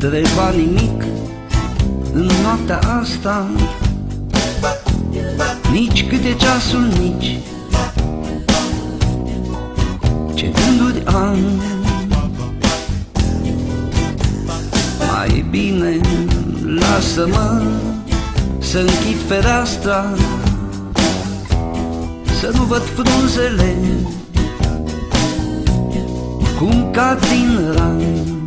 treba nimic în noaptea asta. Nici câte ceasul, nici ce gânduri am. Mai bine lasă-mă să închid fereastra Să nu văd frunzele cum cad din ram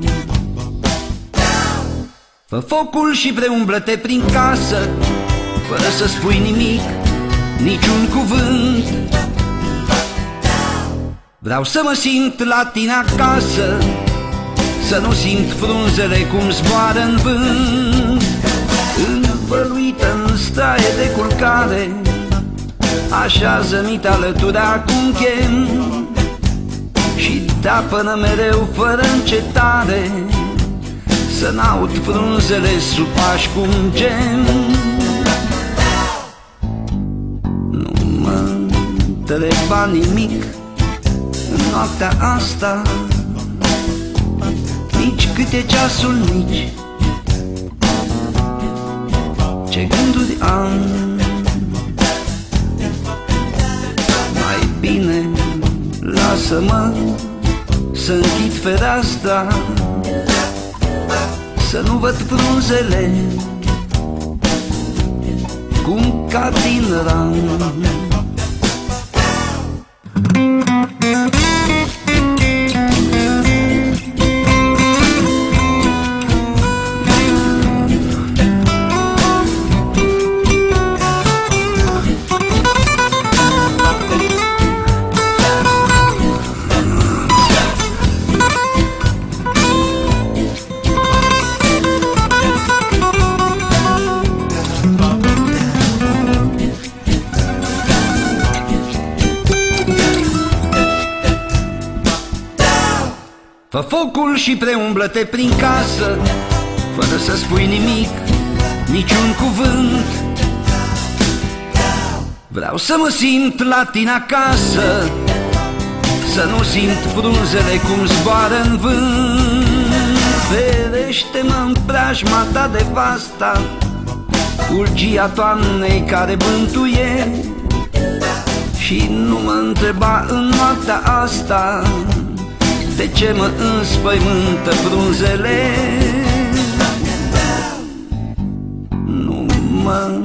Fă focul și preumblă-te prin casă Fără să spui nimic, niciun cuvânt. Vreau să mă simt la tine acasă Să nu simt frunzele cum zboară în vânt. Învăluită în staie de culcare Așează-mi te alături acum chem. Și tapănă mereu fără încetare Să n-aud frunzele sub pași cum gem Nu mă întreba nimic în noaptea asta Nici câte ceasul, nici ce gânduri am. Mai bine lasă-mă să închid fereastra Să nu văd frunzele Cum cad din ram Fă focul și preumblă-te prin casă Fără să spui nimic, niciun cuvânt. Vreau să mă simt la tine acasă Să nu simt frunzele cum zboară în vânt. Ferește-mă în preajma ta de vasta Urgia toamnei care bântuie. Și nu mă întreba în noaptea asta de ce mă înspăimântă frunzele Nu mă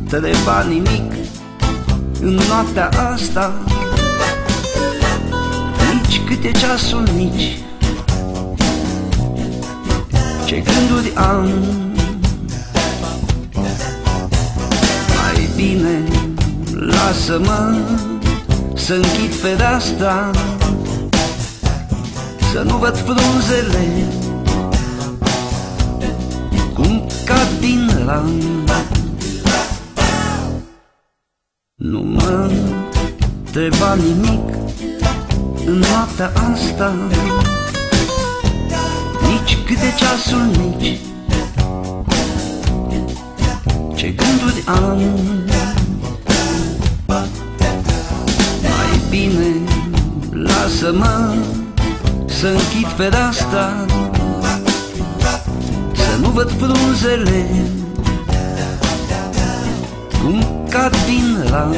întreba nimic în noaptea asta. Nici câte ceasul, nici ce gânduri am? Mai bine lasă-mă să închid fereastra să nu văd frunzele. Cum cad din ram Nu mă întreba nimic În noaptea asta. Nici câte ceasul, nici Ce gânduri am. Mai bine lasă-mă să închid fereastra Să nu văd frunzele Cum cad din ram